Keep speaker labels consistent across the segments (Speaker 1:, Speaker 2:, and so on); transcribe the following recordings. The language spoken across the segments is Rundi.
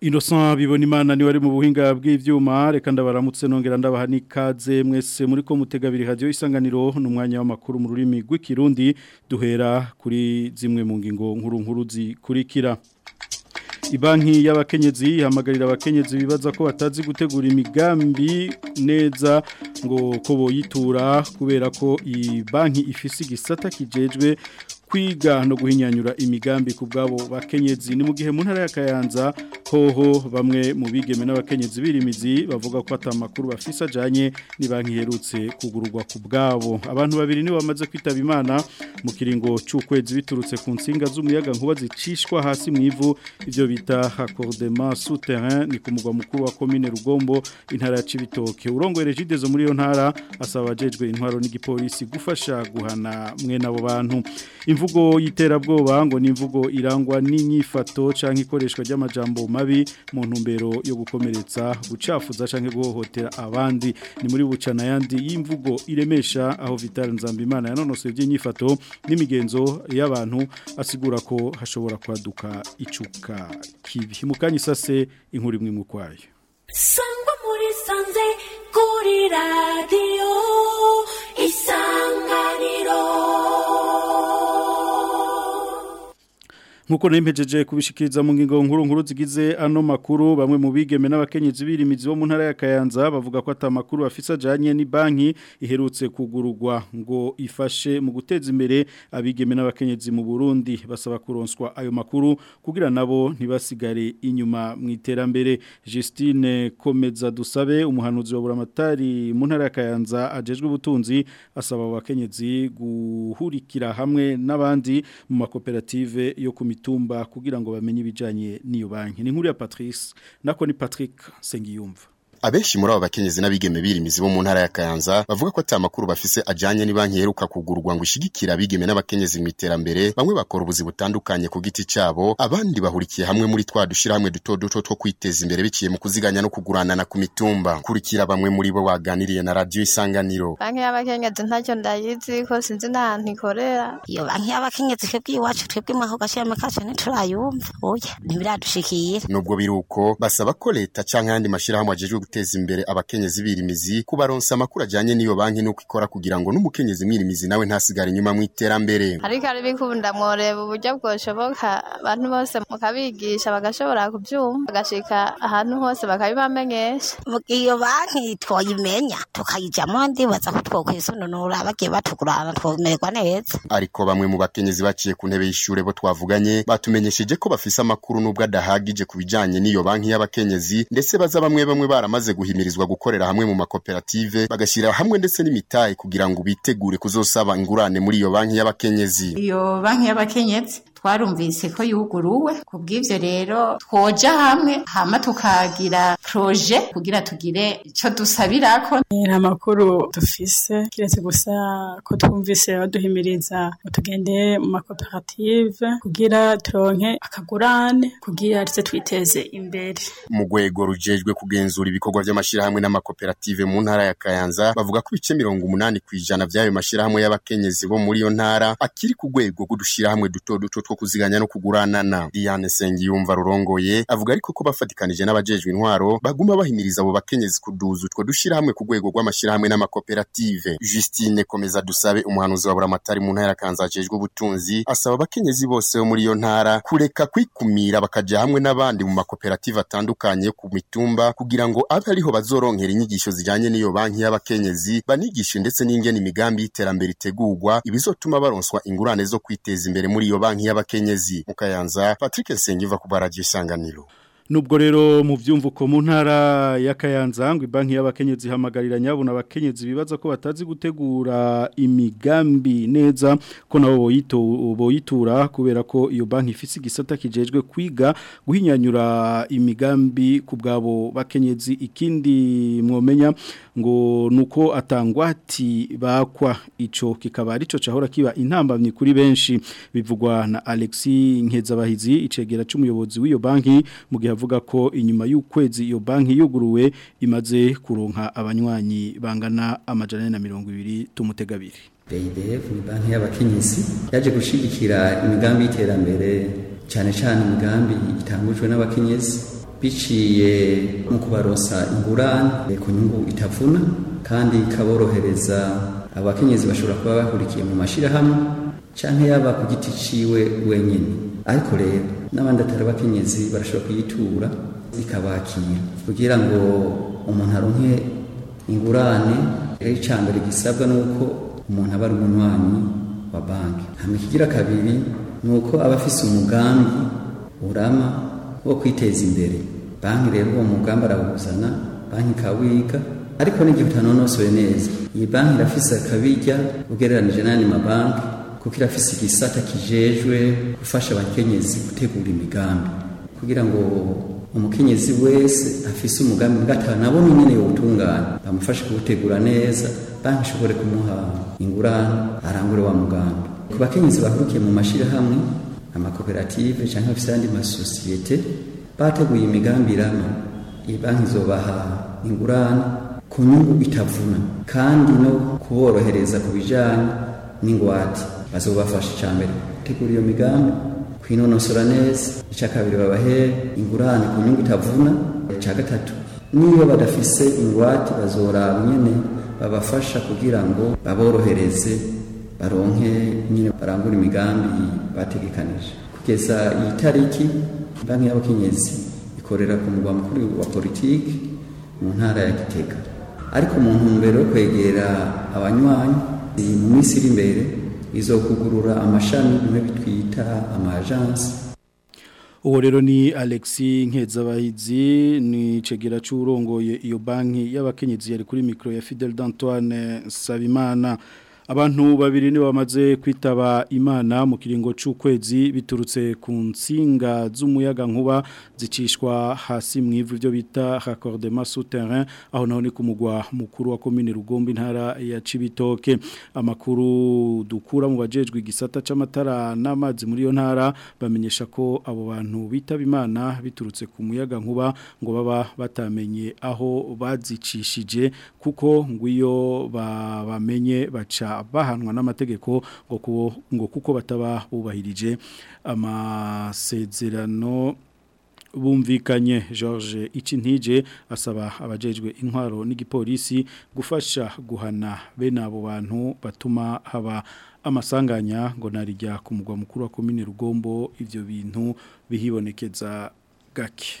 Speaker 1: Innocent bibona imana ni wari mu buhinga bw'ivyuma reka ndabaramutse nongera ndabaha nikaze mwese muri ko mutegabiri radio isanganiro numwanya w'amakuru mu rurimi rw'ikirundi duhera kuri zimwe mu ngingo nkuru nkuru zikurikira Ibanki y'abakenyezi ihamagarira abakenyezi bibaza ko batazi gutegura imigambi neza ngo kobo yitura kubera ko iyi banki ifise igisata kijejwe kwiga no guhinyanyura imigambi ku bwabo bakenyezi ni mu gihe mu ntara y'akayanza hoho bamwe mu bigeme n'abakenyezi birimizi bavuga ko atamakuru bafise ajanye ni bankiherutse kugurugwa kugururwa ku bwabo abantu babiri ni bamaze kwitaba imana mu kiringo cy'ukwezi biturutse ku nsinga z'umuyaga nkuba zicishwa hasi mu ivu ibyo bita accordement souterrain ni ku mugwa mukuru wa commune Rugombo intara ya Cibitoke urongoye regidezo muri iyo ntara asaba ajejwe intwaro n'igipolisi gufasha guhana mwe nabo bantu imvugo y'iterabwoba ngo ni imvugo irangwa n'inyifato cyangwa ikoreshwa ry'amajambo mabi mu ntumbero yo gukomeretsa gucafuza cyangwa guhohotera abandi ni muri bucana yandi y'imvugo iremesha aho Vital Nzambimana yanonosoye by'inyifato n'imigenzo y'abantu asigura ko hashobora kwaduka icuka kibi mukanye isase inkuru imwe mu kwayo
Speaker 2: sangwa muri sanze kuri radiyo isanganiro
Speaker 1: nkuko nempejeje kubishikiriza mu ngingo nkuru nkuru zigize ano makuru bamwe mu bigeme n'abakenyezi birimizi bo mu ntara ya Kayanza bavuga ko atamakuru afisa ajanye ni banki iherutse kugurugwa ngo ifashe mu guteza imbere abigeme n'abakenyezi mu Burundi basaba kuronswa ayo makuru kugira nabo ntibasigare inyuma mu iterambere Justine Komeza dusabe umuhanuzi wa buramatari mu ntara ya Kayanza ajejwe ubutunzi asaba abakenyezi guhurikira hamwe n'abandi mu makoperative yo ku mitumba kugira ngo bamenye ibijyanye n'iyo banki ni nkuru ya patrice nako ni patrick sengiyumva
Speaker 3: Abenshi muri abo bakenyezi n'abigeme birimizi bo mu ntara ya Kayanza bavuga ko ata makuru bafise ajyanye ni banki heruka kugurwa ngo ishigikira abigeme n'abakenyezi mu iterambere bamwe bakora ubuzi butandukanye ku giti cyabo abandi bahurikiye hamwe muri twa dushirahamwe duto duto two kwiteza imbere biciye mu kuziganya no kuguranana ku mitumba kurikira bamwe muri bo baganiriye na radio isanganiro
Speaker 4: banki y'abakenyezi ntacyo ndayizi ko sinzi n'ahantu ikorera
Speaker 5: iyo banki y'abakenyezi twebwe iwacu twebwe mwaho gashiramo kacu ntiturayumva oya ntibiradushikira
Speaker 3: nubwo biruko basaba ko leta canke ayandi mashirahamwe ajejwe guteza imbere abakenyezi birimizi kubaronsa amakuru ajyanye n'iyo banki n'uko ikora kugira ngo n'umukenyezi mwirimizi nawe ntasigare inyuma mu iterambere
Speaker 4: ariko arabikunda mworeba uburyo bwoshoboka abantu bose mukabigisha bagashobora kubyuma bagashika ahantu hose bakabibamenyesha
Speaker 5: iyo banki twoyimenya tukayijyamo ndibaza ko twokwisununura bagiye batugurana twomererwa neza
Speaker 3: ariko bamwe mu bakenyezi baciye ku ntebe y'ishure bo twavuganye batumenyesheje ko bafise amakuru n'ubwo adahagije ku bijyanye n'iyo banki y'abakenyezi ndetse baza bamwe bamwe baramaze bamaze guhimirizwa gukorera hamwe mu makoperative bagashyira hamwe ndetse n'imitahe kugira ngo bitegure kuzosaba ingurane muri iyo banki y'abakenyezi
Speaker 6: iyo banki y'abakenyezi twarumvise ko yuguruwe ku bw'ivyo rero twoja hamwe hama tukagira proje kugira tugire ico dusabirako
Speaker 7: nta makuru dufise kiretse gusa ko twumvise baduhimiriza ngo tugende mu makoperative kugira turonke akagurane kugira tse twiteze imbere
Speaker 3: mu rwego rujejwe kugenzura ibikorwa by’amashyirahamwe n'amakoperative mu ntara ya Kayanza bavuga ko ibice mirongo umunani ku ijana byayo mashirahamwe y'abakenyezi bo muri iyo ntara akiri ku rwego rw'udushirahamwe duto duto two kuziganya no kuguranana Diane Sengiyumva rurongoye avuga ariko ko bafatikanije n'abajejwe intwaro baguma bahimiriza abo bakenyezi kuduza utwo dushirahamwe ku rwego rw’amashyirahamwe n'amakoperative Justine komeza dusabe umuhanuzi wa buramatari mu ntara kanzajejwe ubutunzi asaba abakenyezi bose bo muri iyo ntara kureka kwikumira bakajya hamwe n'abandi mu makoperative atandukanye ku mitumba kugira ngo abe ariho bazoronkera inyigisho zijyanye n'iyo banki y'abakenyezi banigishe ndetse n'ingene imigambi y'iterambere itegurwa ibizotuma baronswa ingurane zo kwiteza imbere muri iyo banki y'abakenyezi mu kayanza patrick nsengiva ku bara
Speaker 1: Nubwo rero mu byumvuko mu ntara ya Kayanza ngo banki y'abakenyezi ihamagarira nyabona abakenyezi bibaza ko batazi gutegura imigambi neza ko nabo boyitura kubera ko iyo banki ifite igisata kijejwe kwiga guhinyanyura imigambi ku bwabo bakenyezi ikindi mwomenya ngo nuko atangwati bakwa ico kikaba arico cahora kiba intambamye kuri benshi bivugwa na Alexis Nkezabahizi icegera cy'umuyobozi w'iyo banki mu gihe iravuga ko inyuma y'ukwezi iyo banki yuguruwe imaze kuronka abanywanyi bangana amajana na mirongo ibiri tumutegabiri
Speaker 8: peyibere ni banki y'abakenyezi yaje gushyigikira imigambi iterambere
Speaker 9: cyane cyane imigambi itangujwe n'abakenyezi biciye mu kubarosa ingurane ku nyungu itavuna kandi ikaborohereza abakenyezi bashobora kuba bahurikiye mu mashyirahamwe cyangwa yaba ku giti cyiwe wenyine ariko rero n'abandi atari abakenyezi barashobora kuyitura ikabakira kugira ngo umuntu aronke ingurane rero icya mbere gisabwa ni uko umuntu aba ari umunywanyi wa banki hanyuma ikigira kabiri ni uko aba afise umugambi urama wo kwiteza imbere banki rero uwo mugambi arawuzana banki ikawiga ariko n'igihe utanonosowe neza iyi banki irafise akabijya ugereranije n'andi mabanki kuko irafise igisata kijejwe gufasha abakenyezi gutegura imigambi kugira ngo umukenyezi wese afise umugambi mugataha nabo nyene yowutunganya bamufashe kutegura neza banki ishobore kumuha ingurane arangure wa mugambi ku bakenyezi bahurukiye mu mashirahamwe amakoperative canke bafise ayandi masosiyete bateguye imigambi irama iyi banki izobaha ingurane ku nyungu itavuna kandi no kuborohereza ku bijanye n'ingwate maze ubafasha icya mbere gutegura iyo migambi kwinonosora neza icya kabiri babahere ingurane ku nyungu itavuna icya gatatu n’iyo badafise ingwate bazoraba nyine babafasha kugira ngo baborohereze baronke nyine barangure imigambi bategekanije kugeza iyi tariki banki y'abakenyezi ikorera ku mugwa mukuru wa politiki mu ntara ya gitega ariko mu ntumbero yo kwegera abanywanyi mu minsi iri imbere izo kugurura amashami bimwe bitwita amajansi
Speaker 1: uwo rero ni alexi nkezabahizi ni cegera cy'urongoye iyo banki y'abakenyezi yari kuri mikoro ya fidel d'antoine sabimana abantu babiri ni bamaze kwitaba imana mu kiringo cy'ukwezi biturutse ku nsinga z'umuyaga nkuba zicishwa hasi mu ivu ibyo bita hakordema souterrain aho naho ni ku mugwa mukuru wa komine rugombe intara ya Cibitoke amakuru dukura mu bajejwe igisata c'amatara n'amazi muri yo ntara bamenyesha ko abo bantu bitaba imana biturutse ku muyaga nkuba ngo baba batamenye aho bazicishije kuko ngo iyo bamenye baca bahanwa n'amategeko ngo ngo kuko bataba bubahirije amasezerano bumvikanye George Ichintije asaba abajejwe intwaro n'igipolisi gufasha guhana bene abo bantu batuma haba amasanganya ngo narijya ku mukuru wa komine Rugombo ivyo bintu bihibonekeza gake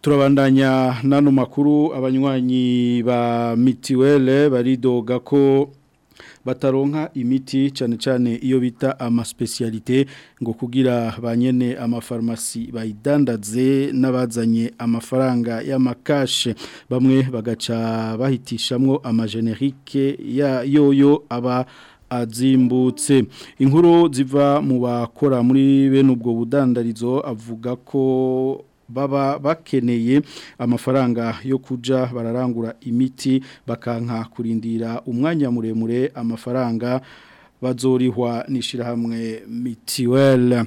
Speaker 1: turabandanya n'ano makuru abanywanyi ba mitiwele baridoga ko bataronka imiti cyane cyane iyo bita amasipesiyalite ngo kugira ba nyene amafarumasi bayidandaze n'abazanye amafaranga y'amakashe bamwe bagaca bahitishamwo amajenerike ya yoyo aba azimbutse inkuru ziva mu bakora muri bene ubwo budandarizo avuga ko baba bakeneye amafaranga yo kuja bararangura imiti bakanka kurindira umwanya muremure amafaranga bazorihwa n'ishyirahamwe mitiweli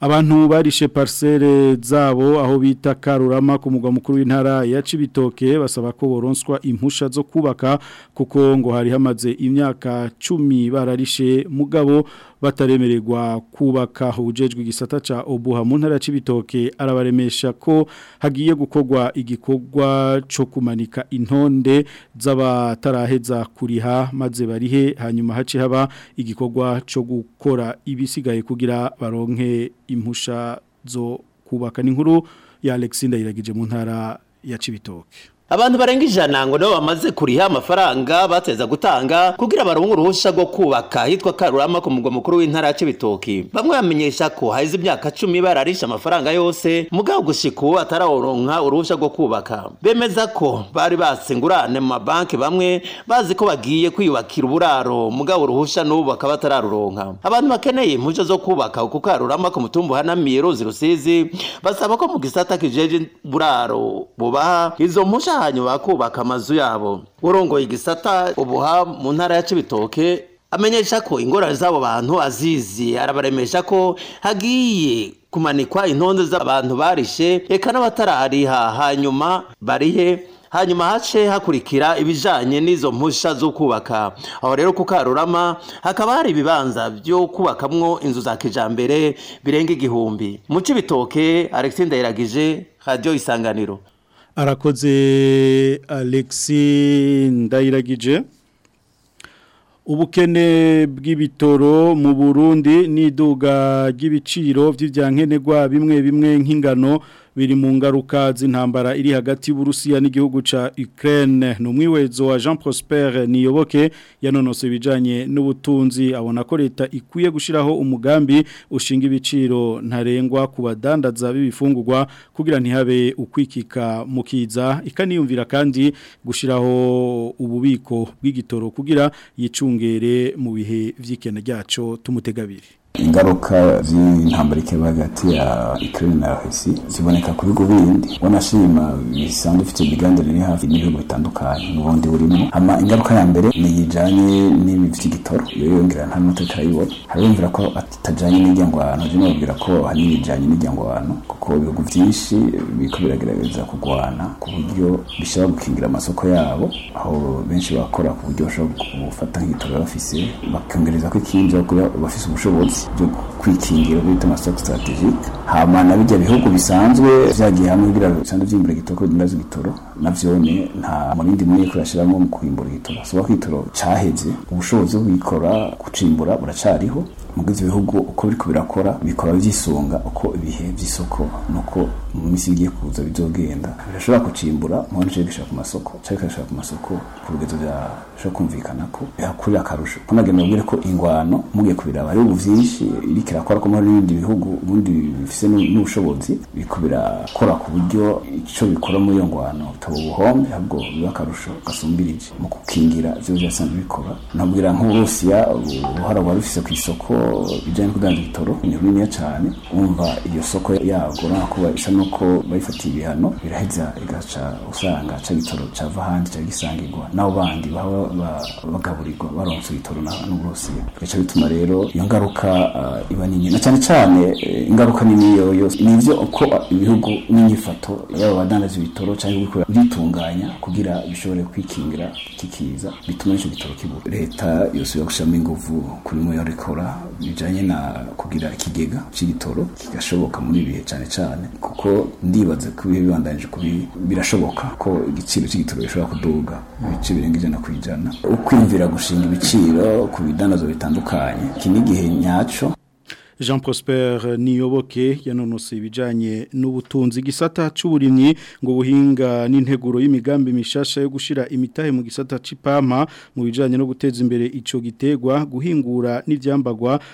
Speaker 1: abantu barishe parcelle zabo aho bita Karurama ku mugwa mukuru w'intara ya Cibitoke basaba ko boronswa impusha zo kubaka kuko ngo hari hamaze imyaka 10 bararishe mugabo bataremererwa kubaka ubujejwe igisata ca obuha mu ntara c'ibitoke arabaremesha ko hagiye gukorwa igikogwa co kumanika intonde z'abataraheza kuriha maze barihe hanyuma haci haba igikogwa co gukora ibisigaye kugira baronke impusha zo kubaka ni nkuru ya Alexander iragije mu ntara ya Cibitoke
Speaker 8: abantu barenga ijana ngo nabo bamaze kuriha amafaranga bateza gutanga kugira baronke uruhushya rwo kubaka hitwa Karurama ku mugwa mukuru w'intara ya Cibitoki bamwe bamenyesha ko haize imyaka cumi bararisha amafaranga yose mugabo gushiku atararonka uruhushya rwo kubaka bemeza ko bari basengurane mu mabanki bamwe bazi ko bagiye kwiyubakira uburaro mugabo uruhushya n'ubu bakaba batararuronka abantu bakeneye impushya zo kubaka ku Karurama ku mutumba hanamiye rusizi basaba ko mu gisata kijeje buraro bubaha izo mpushya hanyuma bakubaka amazu yabo urongoye igisata ubuha mu ntara ya Cibitoke amenyesha ko ingorane z'abo bantu azizi arabaremesha ko hagiye kumanikwa intonde z'abantu barishe reka n'abatarariha hanyuma barihe hanyuma hace hakurikira ibijanye n'izo mpusha zo kubaka aho rero ku Karurama hakaba hari ibibanza byo kubakamwo inzu za kijambere birenga igihumbi mu Cibitoke Alexander Ndayiragije Radio Isanganiro
Speaker 1: arakoze alexi ndayiragije ubukene bw'ibitoro mu burundi n'iduga ry'ibiciro by'ibyankenerwa bimwe bimwe nk'ingano biri mu ngaruka z'intambara iri hagati y'uburusiya n'igihugu ca Ukraine ni umwiwezo wa Jean Prosper Niyoboke yanonose ibijyanye n'ubutunzi abona ko leta ikwiye gushyiraho umugambi ushinga ibiciro ntarengwa ku badandaza b'ibifungurwa kugira ntihabe ukwikika mukiza kiza ikaniyumvira kandi gushyiraho ububiko bw'igitoro kugira yicunge ubwiyongere mu bihe by'ikene ryacu tumutegabire.
Speaker 10: ingaruka z'intambara ikaba hagati ya Ukraine na Russia ziboneka ku bihugu bindi wanashima bisanzwe ufite imigandanire iri hafi n'ibihugu bitandukanye n'ubundi burimo hama ingaruka ya mbere ni ijanye n'ibi vy'igitoro iyo yongera nta n'umutwe turayibona harumvira ko atajanye n'iryango abantu je nababwira ko hanini bijanye n'iryango abantu kuko ibihugu byinshi biriko biragerageza kurwana ku buryo bishobora gukingira amasoko yabo aho benshi bakora ku buryo bashobora gufata nk'igitoro bafise bakongereza ko ikindi bafise ubushobozi byo kwikingira bita amasoko sitarategike hama na bijya bihugu bisanzwe byagiye hamwe kugira bisanzwe byimbura igitoro binaze igitoro navyone nta murindi munini kurashiramwo mu kwimbura igitoro soba kwitoro caheze ubushobozi bwikora gucimbura buracariho mugize ibihugu uko biriko birakora bikora vyisunga uko ibihe by’isoko nuko mu minsi igiye kuza bizogenda bishobora gucimbura umuntu ushaka gushaka ku masoko cyangwa agashaka ku masoko ku rugezo byashobora kumvikana ko bihakurira akarusho kuko nagenda mubwire ko ingwano mugiye kubiraba hari ubu byinshi iriko irakora ko muri ibindi bihugu ubundi bifise n'ubushobozi biriko birakora ku buryo icyo bikora muri iyo ngwano bitaba ubuhombe ahubwo biba akarusho gasumbirije mu gukingira ivyo byasanzwe bikora nabwira nk'uburusiya uruhara buba rufise ku isoko bijanye no kudanza ibitoro ni runiniya cane wumva iryo soko yabwo urabona ko isa no nuko bayifatiye ibihano biraheza igaca usanga ca gitoro cava ahandi ca gisangirwa nabo bandi baba bagaburirwa baronse ibitoro n'uburusiya bigaca bituma rero iyo ngaruka ah, iba nini na cyane cyane eh, ingaruka nini yo yose ni ibyo uko ah, ibihugu n'inyifato yaba abadandaza ibitoro cyangwa ibikorera bitunganya kugira bishobore kwikingira kikiza bituma n'icyo gitoro kibura leta yose yo gushyiramo ingufu kuri mu yorikora bijanye na kugira ikigega c'igitoro kigashoboka muri ibihe cyane cyane kuko rero ndibaza ko ibi bibandanyije kubi birashoboka ko igiciro cy'igitoro gishobora kuduga ibice birenga ijana ku ijana ukwiyumvira gushinga ibiciro ku bidanazo bitandukanye iki ni igihe nyacyo
Speaker 1: jean prosper eh, niyoboke yanonose ibijyanye n'ubutunzi gisata cy'uburimyi ngo buhinga n'integuro y'imigambi mishasha yo gushyira imitahe mu gisata cy'ipampa mu bijyanye no guteza imbere icyo gitegwa guhingura n'ibyambagwa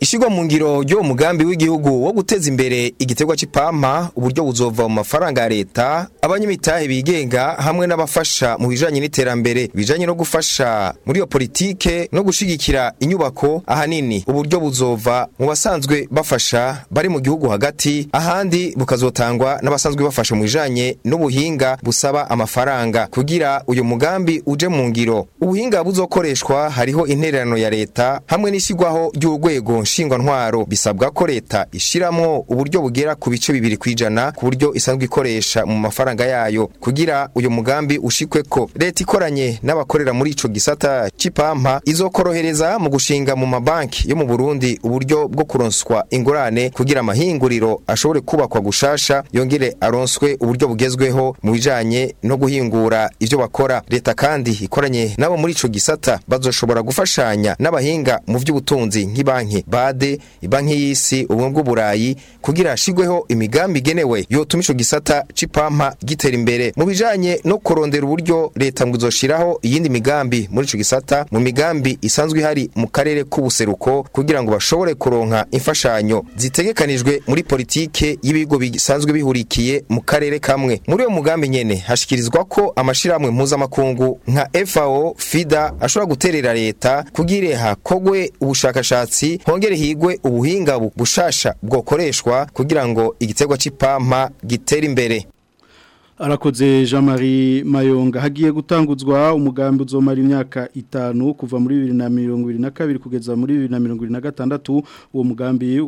Speaker 1: ishyirwa mu
Speaker 11: ngiro ry'uwo mugambi w'igihugu wo guteza imbere igiterwa cy'ipampa uburyo buzova mu mafaranga ya leta abanyamitahe bigenga hamwe n'abafasha mu bijyanye n'iterambere bijanye no gufasha muri iyo politike no gushyigikira inyubako ahanini uburyo buzova mu basanzwe bafasha bari mu gihugu hagati ahandi bukazotangwa n'abasanzwe bafasha mu bijanye n'ubuhinga busaba amafaranga kugira uyu mugambi uje mu ngiro ubuhinga buzokoreshwa hariho intererano ya leta hamwe n'ishyirwaho ry'urwego nshingwantwaro bisabwa ko leta ishyiramo uburyo bugera ku bice bibiri ku ijana ku buryo isanzwe ikoresha mu mafaranga yayo kugira uyu mugambi ushikwe ko leta ikoranye n'abakorera muri icyo gisata c'ipampa izokorohereza mu gushinga mu mabanki yo mu Burundi uburyo bwo kuronswa ingurane kugira amahinguriro ashobore kubakwa gushasha yongere aronswe uburyo bugezweho mu bijyanye no guhingura ibyo bakora leta kandi ikoranye nabo muri icyo gisata bazoshobora gufashanya n'abahinga mu by'ubutunzi nk'ibanki bade banki y'isi ubumwe bw'uburayi kugira hashigweho imigambi igenewe yotumisha gisata c'ipampa gitera imbere mu bijanye no kurondera uburyo leta ngo izoshiraho iyindi migambi muri ico gisata mu migambi isanzwe ihari mu karere k'ubuseruko kugira ngo bashobore kuronka imfashanyo zitegekanijwe muri politiki y'ibigo bisanzwe bihurikiye mu karere kamwe muri uyu mugambi nyene hashikirizwa ko amashirahamwe mpuzamakungu nka FAO FIDA ashobora guterera leta kugira hakogwe ubushakashatsi hongere higwe ubuhinga bushasha bwokoreshwa kugira ngo igitego cy'ipampa gitere imbere
Speaker 1: arakoze jean marie mayonga hagiye gutanguzwa umugambi uzomara imyaka itanu kuva muri bibiri na mirongo irindwi na kabiri kugeza muri bibiri na mirongo irindwi na gatandatu uwo mugambi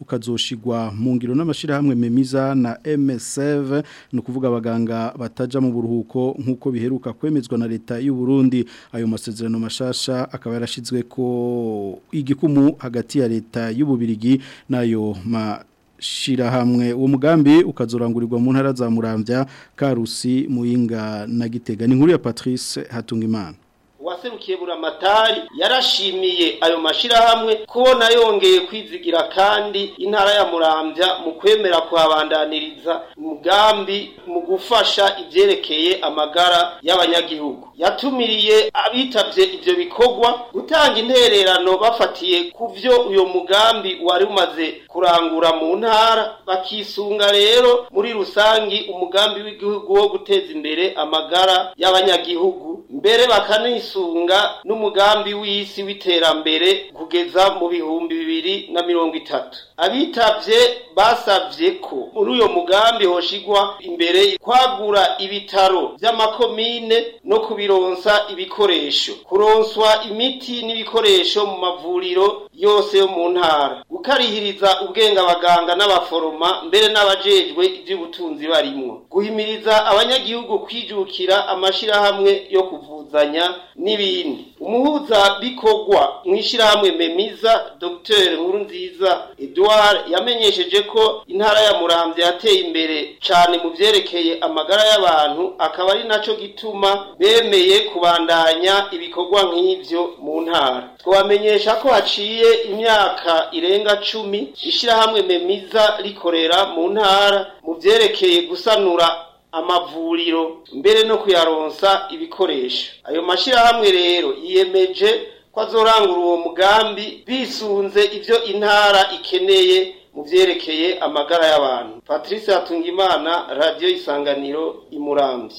Speaker 1: ukazoshigwa mu ngiro n'amashyirahamwe memiza na msf ni ukuvuga abaganga batajya mu buruhuko nk'uko biheruka kwemezwa na leta y'u Burundi ayo masezerano mashasha akaba yarashyizwe ko igikumu hagati ya leta y'ububirigi n'ayo ma shirahamwe uwo mugambi ukazorangurirwa mu ntara za murambya karusi Muinga na gitega ni nkuru ya patrice hatungimana
Speaker 12: uwaserukiye buramatari yarashimiye ayo mashirahamwe kubona yongeye kwizigira kandi intara ya murambya mu kwemera kwabandaniriza umugambi mu gufasha ibyerekeye amagara y'abanyagihugu yatumiriye abitavye ibyo bikogwa gutanga intererano bafatiye ku vyo uyo mugambi wari umaze kurangura mu ntara bakisunga rero muri rusangi umugambi w'igihugu wo guteza imbere amagara y'abanyagihugu mbere bakanisunga n'umugambi w'isi w'iterambere kugeza mu bihumbi bibiri na mirongo itatu abitabye basabye ko muri uyo mugambi hoshigwa imbere kwagura ibitaro vy'amakomine no kubironsa ibikoresho kuronswa imiti n'ibikoresho mu mavuriro yose yo mu ntara gukarihiriza ugenga abaganga n'abaforoma mbere n'abajejwe iby'ubutunzi barimo guhimiriza abanyagihugu kwijukira amashyirahamwe yo kuvuzanya n'ibindi umuhuza bikogwa mu ishyirahamwe memiza dr nkurunziza edouard yamenyesheje ko intara ya murambye yateye imbere cyane mu byerekeye amagara y'abantu akaba ari nacyo gituma bemeye kubandanya ibikogwa nk'ibyo mu ntara twabamenyesha ko haciye imyaka irenga cumi ishyirahamwe memiza rikorera mu ntara mu byerekeye gusanura amavuriro mbere no kuyaronsa ibikoresho ayo mashyirahamwe rero yiyemeje ko azorangura uwo mugambi bisunze ibyo intara ikeneye mu byerekeye amagara y'abantu patrice hatungimana radiyo isanganiro imurambye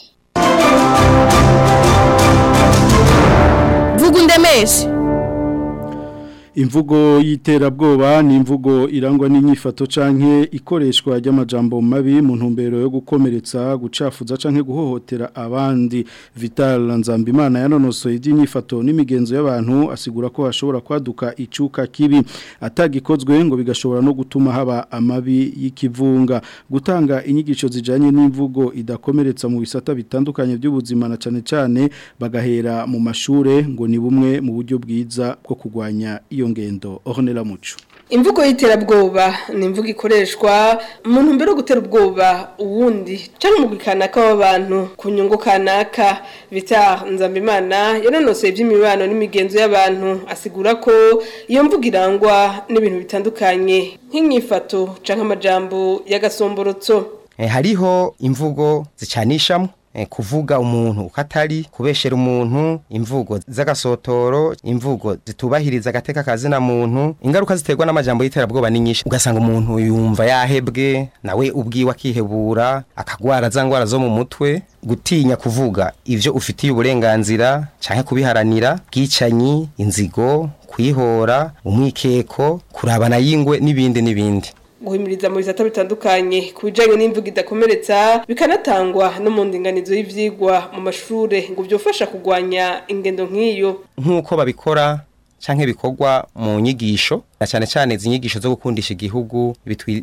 Speaker 13: vuga undemeshe
Speaker 1: imvugo y'iterabwoba ni imvugo irangwa n'imyifato canke ikoreshwa ry'amajambo mabi mu ntumbero yo gukomeretsa gucafuza canke guhohotera abandi Vital Nzambimana yanonosoye iby'imyifato n'imigenzo y'abantu asigura ko hashobora kwaduka icuka kibi atagikozwe ngo bigashobora no gutuma haba amabi y'ikivunga gutanga inyigisho zijanye n'imvugo idakomeretsa mu bisata bitandukanye by'ubuzima na cane cane bagahera mu mashure ngo ni bumwe mu buryo bwiza bwo kugwanya iyo iyo ngendo oronera
Speaker 13: imvugo y'iterabwoba ni imvugo ikoreshwa umuntu mbere yo gutera ubwoba uwundi cyangwa umugwi kanaka w'abantu ku nyungu kanaka bita nzambimana yanonosoye iby'imibano n'imigenzo y'abantu asigura ko iyo mvugo irangwa n'ibintu bitandukanye nk’imyifato cyangwa amajambo y'agasomborotso eh,
Speaker 14: hariho imvugo zicanishamo Eh, kuvuga umuntu uko atari kubeshera umuntu imvugo z'agasotoro imvugo zitubahiriza agateka kazina muntu ingaruka ziterwa n'amajambo y'iterabwoba ni nyinshi ugasanga umuntu yumva yahebwe nawe ubwiwe akihebura akagwara za ndwara zo mu mutwe gutinya kuvuga ibyo ufitiye uburenganzira cyangwa kubiharanira bwicanyi inzigo kwihora umwikeko kurabana y'ingwe n'ibindi n'ibindi
Speaker 13: guhimiriza mu bisata bitandukanye ku bijyanye n'imvugo idakomeretsa bikanatangwa no mu ndinganizo y'ibyigwa mu mashuri ngo byofasha kurwanya ingendo nk'iyo
Speaker 14: nk'uko babikora cyangwa ibikorwa mu nyigisho na cyane cyane izi nyigisho zo gukundisha igihugu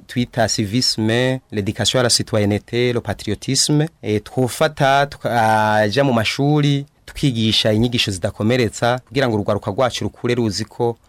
Speaker 14: twita civisme l'education la citoyenneté le eh, twufata tukaja mu mashuri tukigisha inyigisho zidakomeretsa kugira ngo urwaruka rwacu rukure ruzi ko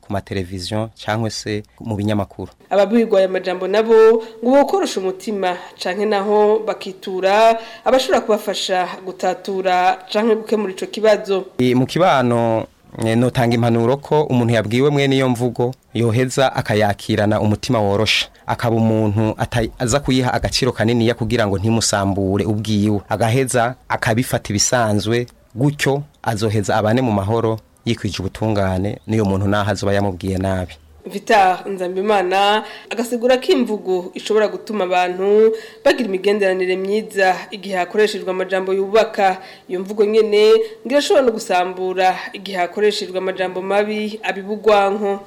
Speaker 14: ku mateleviziyo cyangwa se mu binyamakuru
Speaker 13: aya majambo nabo ngo bokoroshe umutima cyane naho bakitura abashobora kubafasha gutatura cyangwa gukemura icyo kibazo
Speaker 14: eh, mu kibano Eh, notanga impanuro ko umuntu yabwiwe mwene iyo mvugo yoheza akayakirana umutima woroshe, akaba umuntu aza kuyiha agaciro ya kugira ngo ntimusambure ubwiwe agaheza akabifata ibisanzwe gutyo azoheza abane mu mahoro yikwije ubutungane n'iyo muntu naho azuba yamubwiye nabi
Speaker 13: vita nzambimana agasigura kimvugo ishobora gutuma abantu bagira imigenderanire myiza igihe hakoreshejwe amajambo yubaka iyo mvugo nyine ngo irashobora no gusambura igihe hakoreshejwe amajambo mabi abibugwanko